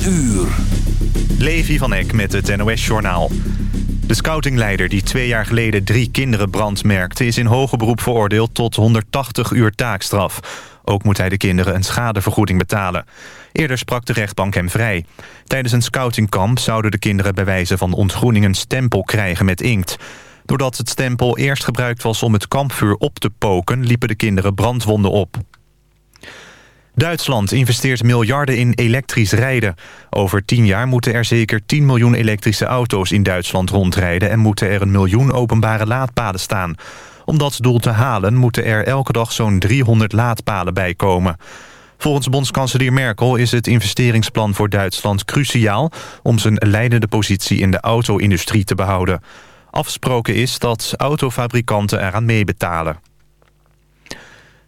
uur. Levi van Eck met het NOS-journaal. De scoutingleider die twee jaar geleden drie kinderen brandmerkte... is in hoger beroep veroordeeld tot 180 uur taakstraf. Ook moet hij de kinderen een schadevergoeding betalen. Eerder sprak de rechtbank hem vrij. Tijdens een scoutingkamp zouden de kinderen bij wijze van ontgroening... een stempel krijgen met inkt. Doordat het stempel eerst gebruikt was om het kampvuur op te poken... liepen de kinderen brandwonden op. Duitsland investeert miljarden in elektrisch rijden. Over tien jaar moeten er zeker 10 miljoen elektrische auto's in Duitsland rondrijden... en moeten er een miljoen openbare laadpalen staan. Om dat doel te halen moeten er elke dag zo'n 300 laadpalen bijkomen. Volgens bondskanselier Merkel is het investeringsplan voor Duitsland cruciaal... om zijn leidende positie in de auto-industrie te behouden. Afgesproken is dat autofabrikanten eraan meebetalen.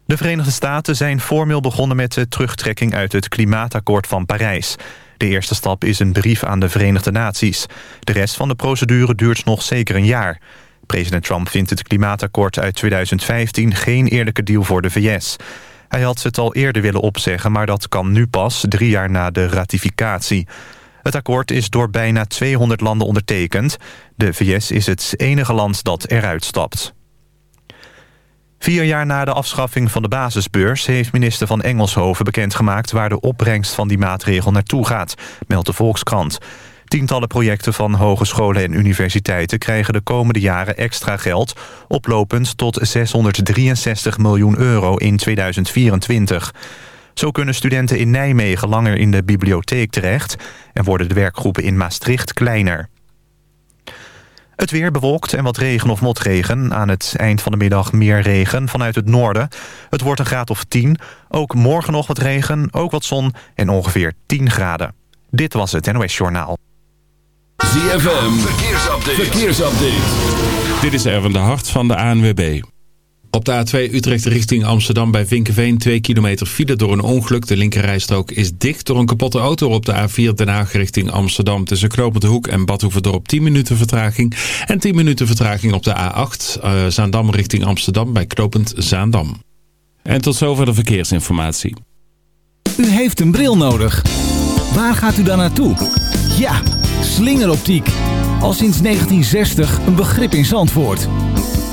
De Verenigde Staten zijn formeel begonnen met de terugtrekking uit het klimaatakkoord van Parijs. De eerste stap is een brief aan de Verenigde Naties. De rest van de procedure duurt nog zeker een jaar. President Trump vindt het klimaatakkoord uit 2015 geen eerlijke deal voor de VS. Hij had het al eerder willen opzeggen, maar dat kan nu pas, drie jaar na de ratificatie. Het akkoord is door bijna 200 landen ondertekend. De VS is het enige land dat eruit stapt. Vier jaar na de afschaffing van de basisbeurs... heeft minister van Engelshoven bekendgemaakt... waar de opbrengst van die maatregel naartoe gaat, meldt de Volkskrant. Tientallen projecten van hogescholen en universiteiten... krijgen de komende jaren extra geld... oplopend tot 663 miljoen euro in 2024. Zo kunnen studenten in Nijmegen langer in de bibliotheek terecht... en worden de werkgroepen in Maastricht kleiner. Het weer bewolkt en wat regen of motregen. Aan het eind van de middag meer regen vanuit het noorden. Het wordt een graad of 10. Ook morgen nog wat regen, ook wat zon en ongeveer 10 graden. Dit was het NOS Journaal. ZFM, verkeersupdate. verkeersupdate. Dit is Erwin de Hart van de ANWB. Op de A2 Utrecht richting Amsterdam bij Vinkenveen 2 kilometer file door een ongeluk. De linkerrijstrook is dicht door een kapotte auto op de A4 Den Haag richting Amsterdam. Tussen Knopend Hoek en Badhoevedorp 10 minuten vertraging. En 10 minuten vertraging op de A8 uh, Zaandam richting Amsterdam bij Knopend Zaandam. En tot zover de verkeersinformatie. U heeft een bril nodig. Waar gaat u dan naartoe? Ja, slingeroptiek. Al sinds 1960 een begrip in Zandvoort.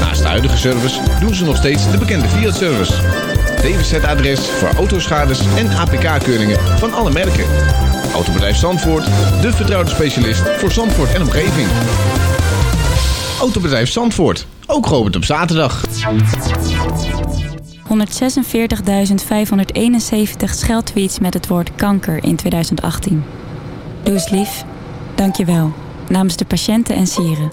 Naast de huidige service doen ze nog steeds de bekende Fiat-service. DWZ-adres voor autoschades en APK-keuringen van alle merken. Autobedrijf Zandvoort, de vertrouwde specialist voor Zandvoort en omgeving. Autobedrijf Zandvoort, ook geopend op zaterdag. 146.571 scheldtweets met het woord kanker in 2018. Doe eens lief. Dank je wel. Namens de patiënten en sieren.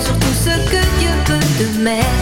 sur tout ce que Dieu peut te mettre.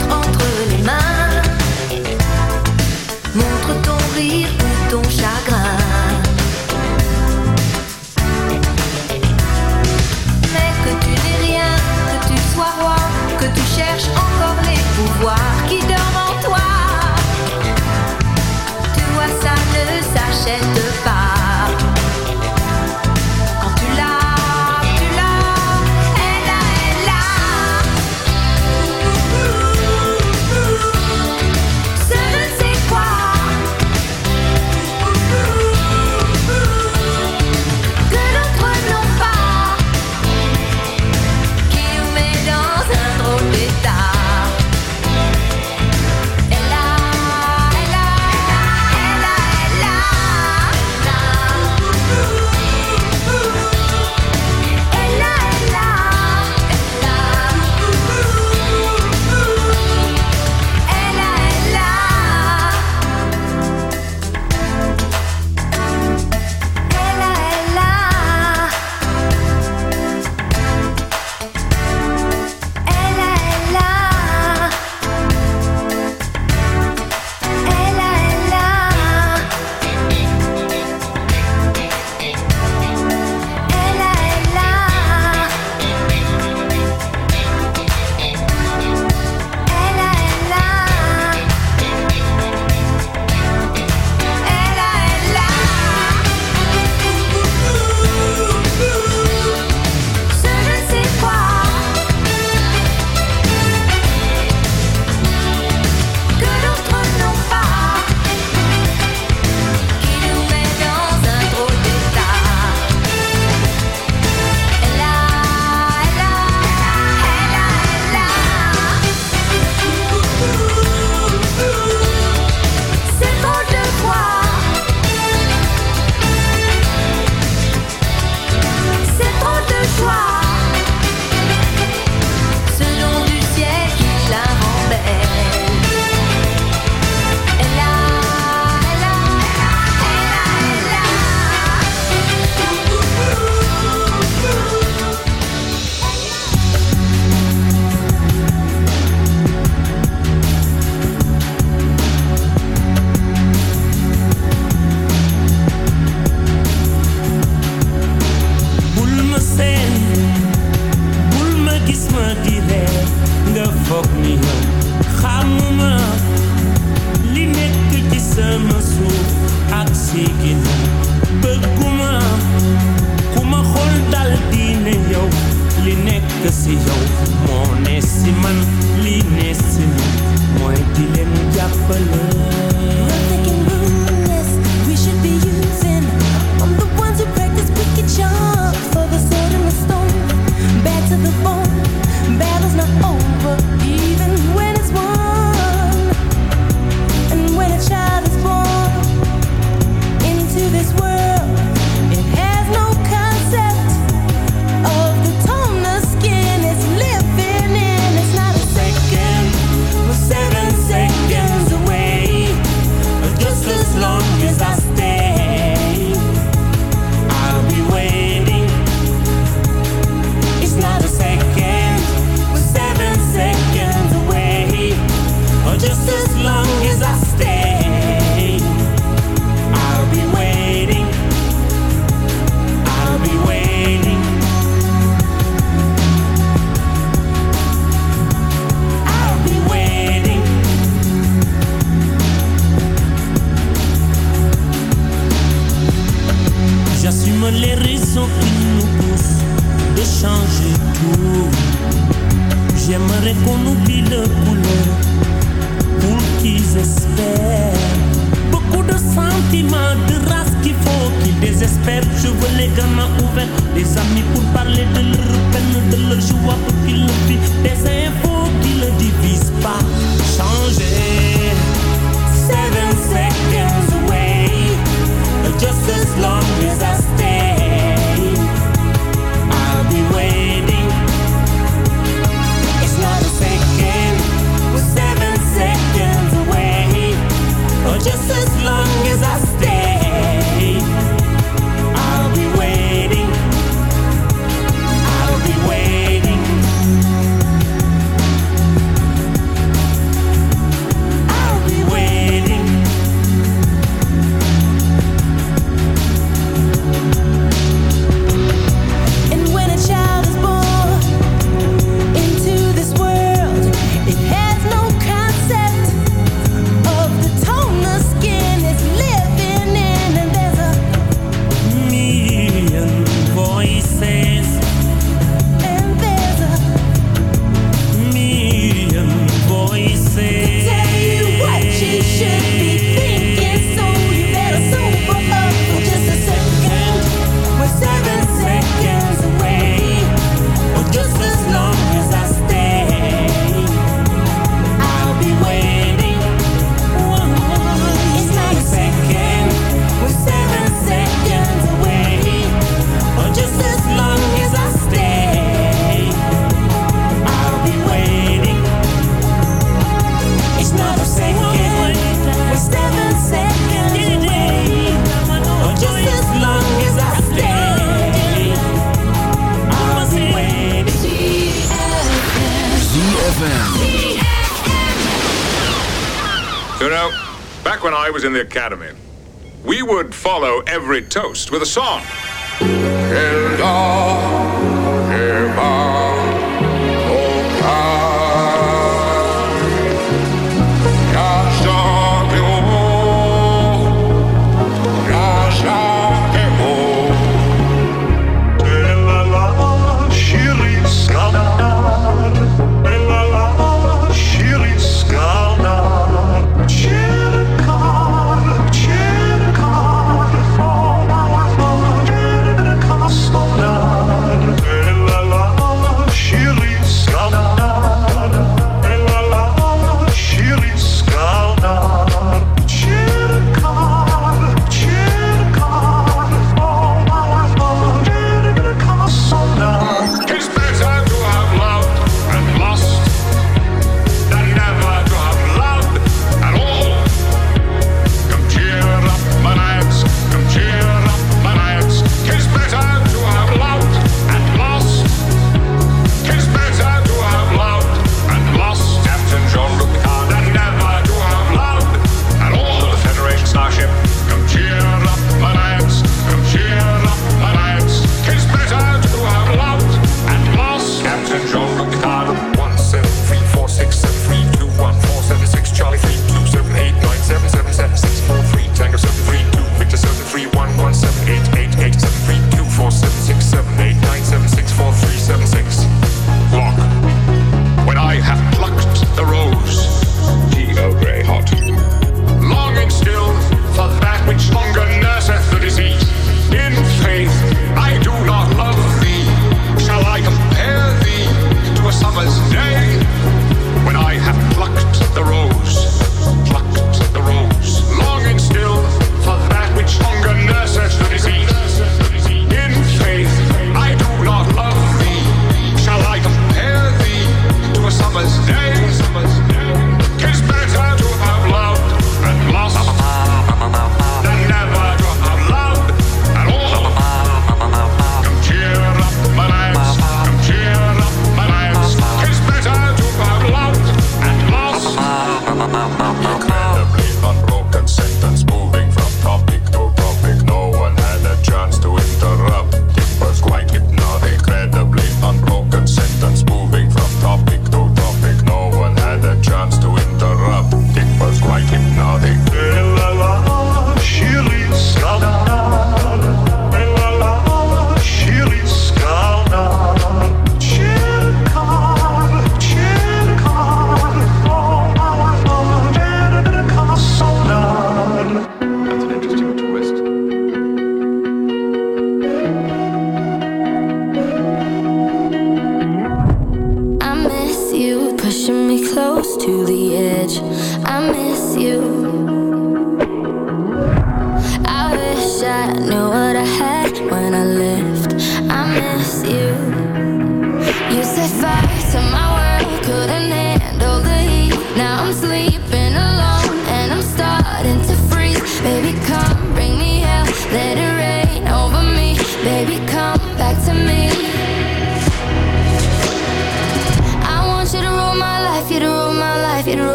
Toast with a song.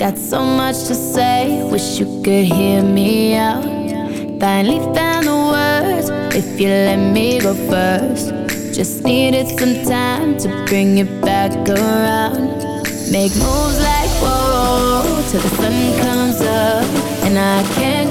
Got so much to say, wish you could hear me out. Finally found the words, if you let me go first. Just needed some time to bring it back around. Make moves like whoa, till the sun comes up. And I can't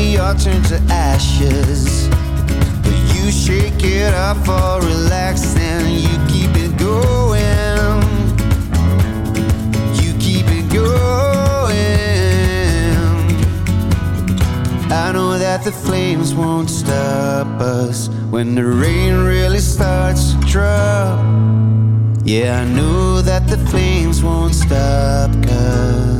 we all turn to ashes. But you shake it off or relax and you keep it going. You keep it going. I know that the flames won't stop us when the rain really starts to drop. Yeah, I know that the flames won't stop us.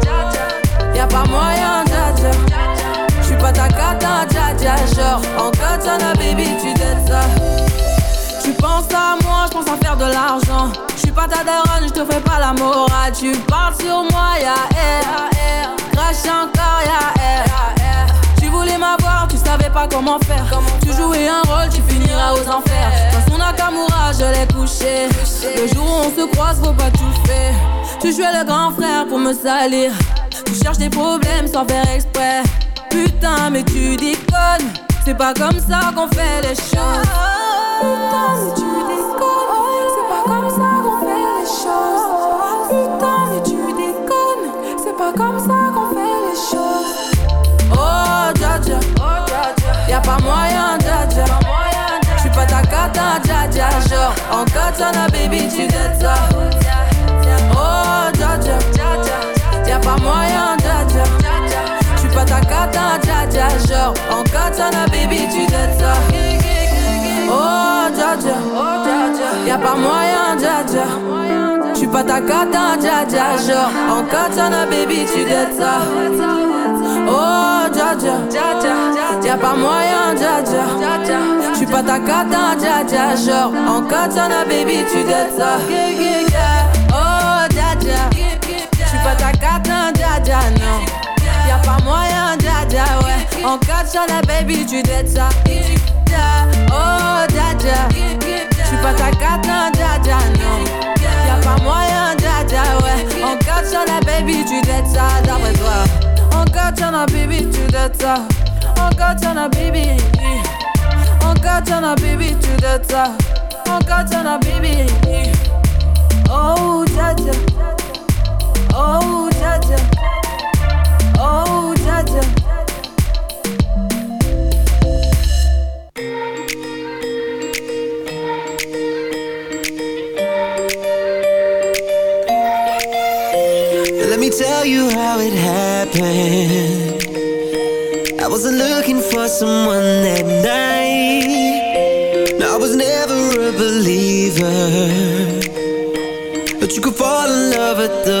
Y'a pas moyen, dja dja. J'suis pas ta cata, dja dja. Genre, en katana, baby, tu t'aides ça. Tu penses à moi, je pense à faire de l'argent. Je suis pas ta daronne, je te fais pas la morale. Tu parles sur moi, ya air. Crash encore, ya air. Tu voulais m'avoir, tu savais pas comment faire. Tu jouais un rôle, tu finiras aux enfers. Dans son Nakamura, je l'ai couché. Le jour où on se croise, faut pas tout faire. Tu jouais le grand frère pour me salir. Tu cherches des problèmes sans faire exprès. Putain, mais tu déconnes. C'est pas comme ça qu'on fait les choses. Putain, mais tu déconnes. C'est pas comme ça qu'on fait les choses. Putain, mais tu déconnes. C'est pas comme ça qu'on fait les choses. Oh, dja dja. Y'a pas moyen, dja dja. J'suis pas ta cata, dja dja. Genre, en katana, baby, tu t'aides ça. Oh, dja dja. Pas moyen, dja dja. J'suis pas ta cata, dja dja. Genre, en katana, baby, tu t'aides ça. Oh, dja dja. Y'a pas moyen, dja dja. J'suis pas ta cata, dja dja. Genre, en katana, baby, tu t'aides ça. Oh, dja dja. Y'a pas moyen, dja dja. J'suis pas ta cata, dja dja. Genre, en katana, baby, tu t'aides ça. Dja non. Y'a pas moyen, dja dja, ouais. En katana, baby, tu t'aides ça. Oh, dja dja. J'suis pas ta cata, dja dja, non. Y'a pas moyen, dja dja, ouais. En katana, baby, tu t'aides ça, d'après toi. En katana, baby, tu t'aides ça. En katana, baby. En katana, baby, tu t'aides ça. En katana, baby. Oh, dja dja. Oh, dja. Oh, dja. Let me tell you how it happened. I wasn't looking for someone that night. I was never a believer. But you could fall in love at the